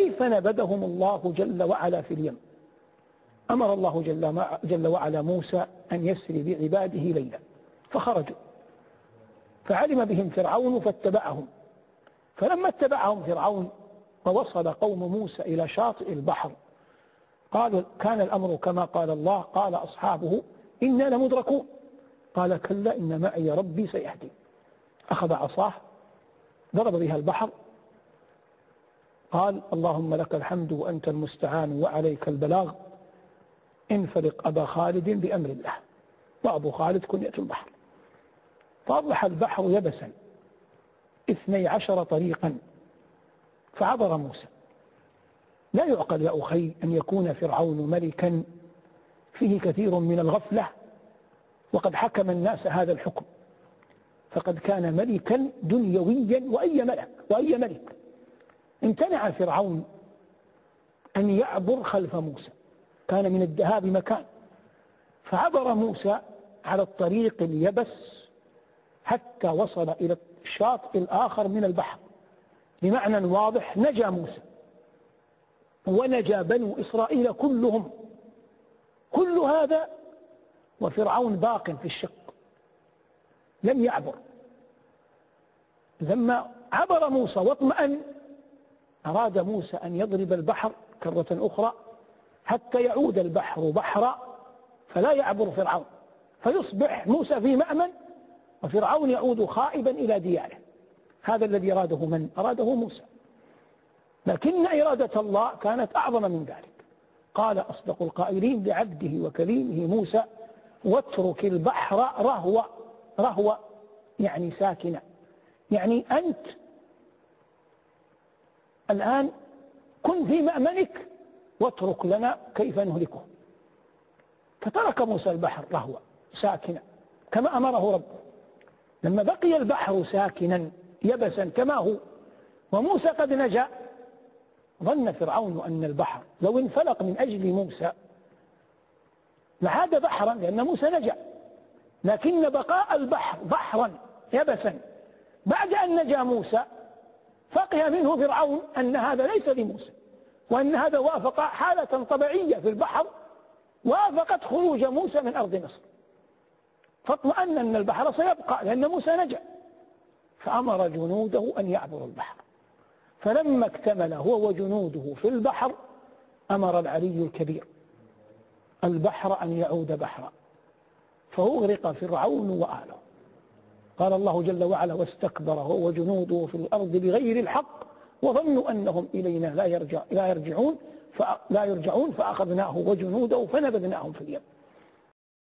كيف نبذهم الله جل وعلا في اليم؟ أمر الله جل, جل وعلا موسى أن يسري بعباده ليلا فخرجوا. فعلم بهم فرعون فاتبعهم. فلما اتبعهم فرعون ووصل قوم موسى إلى شاطئ البحر. قالوا كان الأمر كما قال الله قال أصحابه إنا لمدركون قال كلا إن معي ربي سيهدي أخذ عصاه ضرب بها البحر قال اللهم لك الحمد وأنت المستعان وعليك البلاغ. انفرق أبا خالد بأمر الله. وأبو خالد كنية البحر. فأضح البحر يبسا. اثني عشر طريقا. فعبر موسى. لا يعقل يا أخي أن يكون فرعون ملكا. فيه كثير من الغفلة. وقد حكم الناس هذا الحكم. فقد كان ملكا دنيويا وأي ملك. وأي ملك. امتنع فرعون أن يعبر خلف موسى. كان من الذهاب مكان. فعبر موسى على الطريق اليبس حتى وصل إلى الشاطئ الآخر من البحر. بمعنى واضح نجا موسى. ونجا بنو إسرائيل كلهم. كل هذا وفرعون باق في الشق. لم يعبر. لما عبر موسى واطمأن أراد موسى أن يضرب البحر كرة أخرى حتى يعود البحر بحرا فلا يعبر فرعون فيصبح موسى في مأمن وفرعون يعود خائبا إلى دياره. هذا الذي أراده من؟ أراده موسى. لكن إرادة الله كانت أعظم من ذلك. قال أصدق القائلين لعبده وكليمه موسى واترك البحر رهوة رهوة يعني ساكنة. يعني أنت الآن كن في مأمنك واترك لنا كيف نهلكه. فترك موسى البحر رهوة ساكنة كما أمره ربه. لما بقي البحر ساكنا يبسا كما هو وموسى قد نجا ظن فرعون أن البحر لو انفلق من أجل موسى لعاد بحرا لأن موسى نجا. لكن بقاء البحر بحرا يبسا بعد أن نجا موسى فقه منه فرعون أن هذا ليس لموسى وأن هذا وافق حالة طبيعية في البحر وافقت خروج موسى من أرض مصر. فاطمأن أن البحر سيبقى لأن موسى نجا. فأمر جنوده أن يعبروا البحر. فلما اكتمل هو وجنوده في البحر أمر العلي الكبير البحر أن يعود بحرا. فأغرق فرعون وآله. قال الله جل وعلا واستكبر هو وجنوده في الأرض بغير الحق وظنوا أنهم إلينا لا, يرجع لا يرجعون لا يرجعون فأخذناه وجنوده فنبذناهم في اليم.